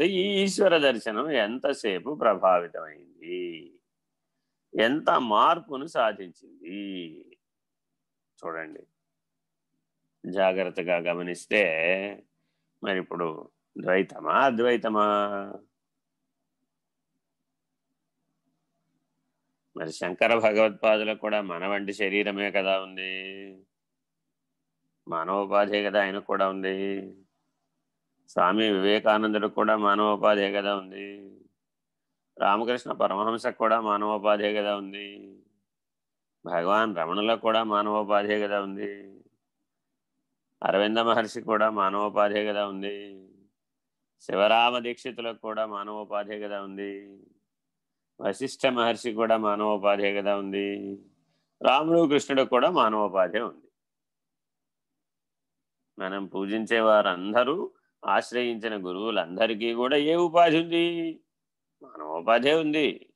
ఈ ఈశ్వర దర్శనం ఎంతసేపు ప్రభావితమైంది? ఎంత మార్పును సాధించింది? చూడండి. జాగ్రత్తగా గమనిస్తే మరి ఇప్పుడు ద్వైతమా అద్వైతమా? మరి శంకర భగవత్పాదులకు కూడా మన వంటి శరీరమే కదా ఉంది. మానవోపాధి కదా ఆయనకు కూడా ఉంది. స్వామి వివేకానందుడు కూడా మానవోపాధే కదా ఉంది. రామకృష్ణ పరమహంసకు కూడా మానవోపాధే కదా ఉంది. భగవాన్ రమణులకు కూడా మానవోపాధే కదా ఉంది. అరవింద మహర్షి కూడా మానవోపాధే కదా ఉంది. శివరామ దీక్షితులకు కూడా మానవోపాధే కదా ఉంది. వశిష్ఠ మహర్షి కూడా మానవోపాధే కదా ఉంది. రాముడు కృష్ణుడు కూడా మానవోపాధే ఉంది. మనం పూజించే వారందరూ ఆశ్రయించిన గురువులందరికీ కూడా ఏ ఉపాధి ఉంది? మానవోపాధే ఉంది.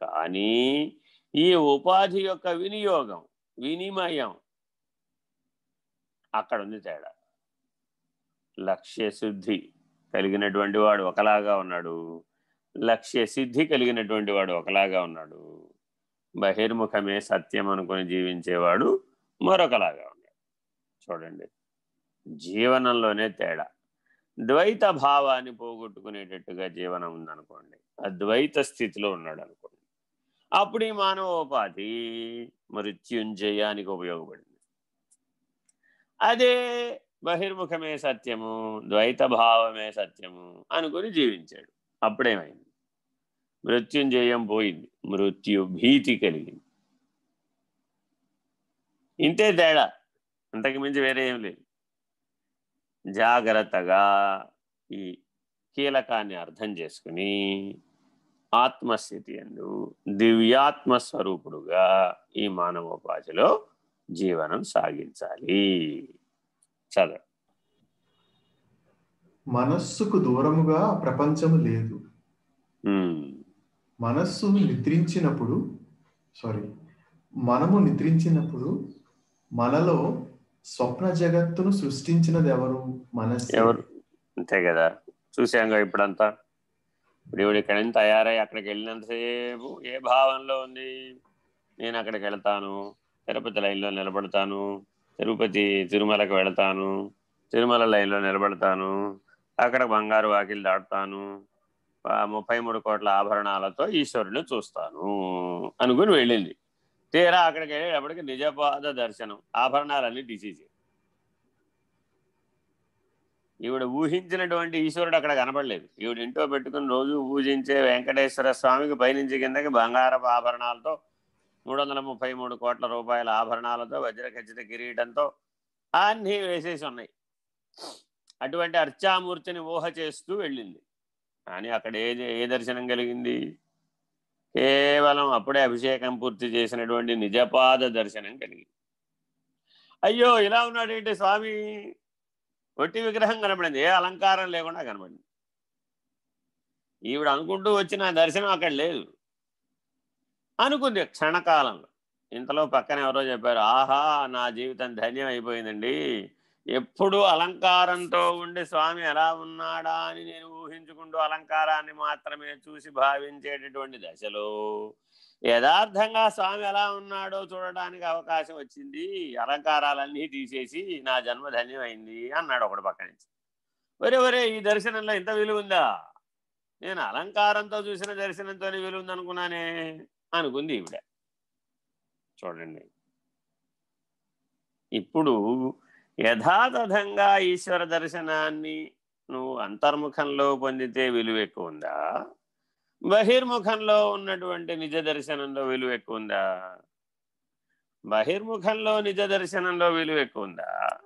కానీ ఈ ఉపాధి యొక్క వినియోగం వినిమయం అక్కడ ఉంది తేడా. లక్ష్య శుద్ధి కలిగినటువంటి వాడు ఒకలాగా ఉన్నాడు. లక్ష్య సిద్ధి కలిగినటువంటి వాడు ఒకలాగా ఉన్నాడు. బహిర్ముఖమే సత్యం అనుకుని జీవించేవాడు మరొకలాగా ఉన్నాడు. చూడండి. జీవనంలోనే తేడా. ద్వైత భావాన్ని పోగొట్టుకునేటట్టుగా జీవనం ఉందనుకోండి. అద్వైత స్థితిలో ఉన్నాడు అనుకోండి అప్పుడు ఈ మానవోపాధి మృత్యుంజయానికి ఉపయోగపడింది. అదే బహిర్ముఖమే సత్యము ద్వైత భావమే సత్యము అనుకుని జీవించాడు. అప్పుడేమైంది? మృత్యుంజయం పోయింది. మృత్యు భీతి కలిగింది. ఇంతే తేడా. అంతకుమించి వేరే ఏం లేదు. జాగ్రత్తగా ఈ కీలకాన్ని అర్థం చేసుకుని ఆత్మస్థితి ఎందు దివ్యాత్మ స్వరూపుడుగా ఈ మానవోపాధిలో జీవనం సాగించాలి. చదవ. మనస్సుకు దూరముగా ప్రపంచము లేదు. మనస్సు నిద్రించినప్పుడు సారీ మనము నిద్రించినప్పుడు మనలో స్వప్న జగత్తును సృష్టించినది ఎవరు మనస్సు. ఎవరు? అంతే కదా. చూసాంగా ఇప్పుడంతా. ఇప్పుడు ఇవిడ ఇక్కడ నుంచి తయారై అక్కడికి వెళ్ళినంతసేపు ఏ భావంలో ఉంది? నేను అక్కడికి వెళ్తాను. తిరుపతి లైన్లో నిలబడతాను. తిరుపతి తిరుమలకు వెళతాను. తిరుమల లైన్లో నిలబడతాను. అక్కడ బంగారు వాకిలు దాటుతాను. ముప్పై మూడు కోట్ల ఆభరణాలతో ఈశ్వరుని చూస్తాను అనుకుని వెళ్ళింది. తీరా అక్కడికి వెళ్ళేటప్పటికి నిజపాద దర్శనం. ఆభరణాలన్నీ తీసేసి. ఈవిడ ఊహించినటువంటి ఈశ్వరుడు అక్కడ కనపడలేదు. ఈవిడ ఇంట్లో పెట్టుకుని రోజు పూజించే వెంకటేశ్వర స్వామికి పైనుంచి కిందకి బంగారపు ఆభరణాలతో మూడు వందల ముప్పై మూడు కోట్ల రూపాయల ఆభరణాలతో వజ్రఖచ్చిత కిరీటంతో అన్నీ వేసేసి ఉన్నాయి. అటువంటి అర్చామూర్తిని ఊహ చేస్తూ వెళ్ళింది. కానీ అక్కడ ఏ ఏ దర్శనం కలిగింది? కేవలం అప్పుడే అభిషేకం పూర్తి చేసినటువంటి నిజపాద దర్శనం కలిగింది. అయ్యో ఇలా ఉన్నాడేంటి స్వామి? ఒట్టి విగ్రహం కనపడింది ఏ అలంకారం లేకుండా కనపడింది ఈవిడ అనుకుంటూ వచ్చిన దర్శనం అక్కడ లేదు. అనుకుంది క్షణకాలంలో. ఇంతలో పక్కన ఎవరో చెప్పారు ఆహా నా జీవితం ధన్యం అయిపోయిందండి ఎప్పుడు అలంకారంతో ఉండి స్వామి ఎలా ఉన్నాడా అని నేను ఊహించుకుంటూ అలంకారాన్ని మాత్రమే చూసి భావించేటటువంటి దశలో యథార్థంగా స్వామి ఎలా ఉన్నాడో చూడడానికి అవకాశం వచ్చింది. అలంకారాలన్నీ తీసేసి నా జన్మ ధన్యమైంది అన్నాడు ఒకటి పక్క నుంచి. ఒరే ఒరే ఈ దర్శనంలో ఇంత విలువ ఉందా నేను అలంకారంతో చూసిన దర్శనంతోనే విలువ ఉందనుకున్నానే అనుకుంది ఈవిడ. చూడండి. ఇప్పుడు యథాతథంగా ఈశ్వర దర్శనాన్ని నువ్వు అంతర్ముఖంలో పొందితే విలువ ఎక్కువ ఉందా? బహిర్ముఖంలో ఉన్నటువంటి నిజ దర్శనంలో విలువ ఎక్కువ ఉందా? బహిర్ముఖంలో నిజ దర్శనంలో విలువ ఎక్కువ ఉందా?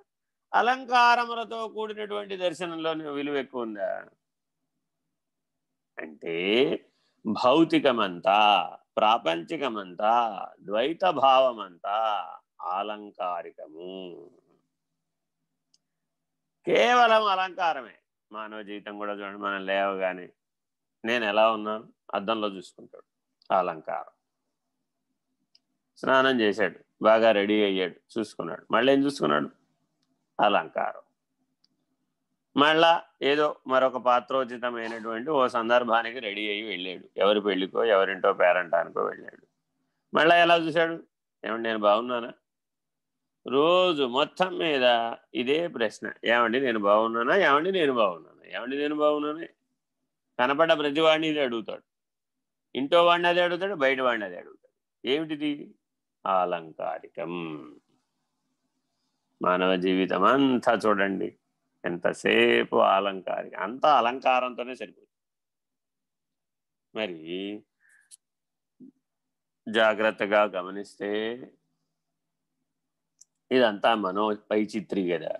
అలంకారములతో కూడినటువంటి దర్శనంలో విలువ ఎక్కువ ఉందా? అంటే భౌతికమంతా ప్రాపంచికమంతా ద్వైత భావమంతా ఆలంకారికము కేవలం అలంకారమే. మానవ జీవితం కూడా చూడండి మనం లేవగానే నేను ఎలా ఉన్నాను అద్దంలో చూసుకుంటాడు. అలంకారం. స్నానం చేశాడు బాగా రెడీ అయ్యాడు చూసుకున్నాడు. మళ్ళీ ఏం చూసుకున్నాడు? అలంకారం. మళ్ళా ఏదో మరొక పాత్రోచితమైనటువంటి ఓ సందర్భానికి రెడీ అయ్యి వెళ్ళాడు. ఎవరి పెళ్ళికో ఎవరింటో పేరంటానికో వెళ్ళాడు. మళ్ళీ ఎలా చూశాడు? ఏమంటే నేను బాగున్నానా? రోజు మొత్తం మీద ఇదే ప్రశ్న. ఏమండి నేను బాగున్నానా? ఏమండి నేను బాగున్నానా? ఏమండి నేను బాగున్నానే? కనపడ్డ ప్రతి వాడిని ఇది అడుగుతాడు. ఇంట్లో వాడిని అదే అడుగుతాడు బయట వాడిని అదే అడుగుతాడు. ఏమిటిది? అలంకారికం. మానవ జీవితం అంతా చూడండి. ఎంతసేపు అలంకారిక అంతా అలంకారంతోనే సరిపోతుంది. మరి జాగ్రత్తగా గమనిస్తే ఇదంతా మనో పై చిత్రి కదా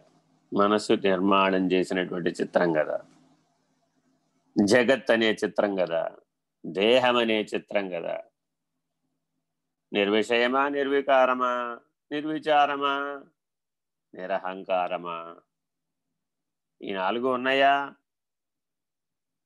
మనస్సు నిర్మాణం చేసినటువంటి చిత్రం కదా. జగత్ అనే చిత్రం కదా. దేహం అనే చిత్రం కదా. నిర్విషయమా నిర్వికారమా నిర్విచారమా నిరహంకారమా? ఈ నాలుగు ఉన్నాయా?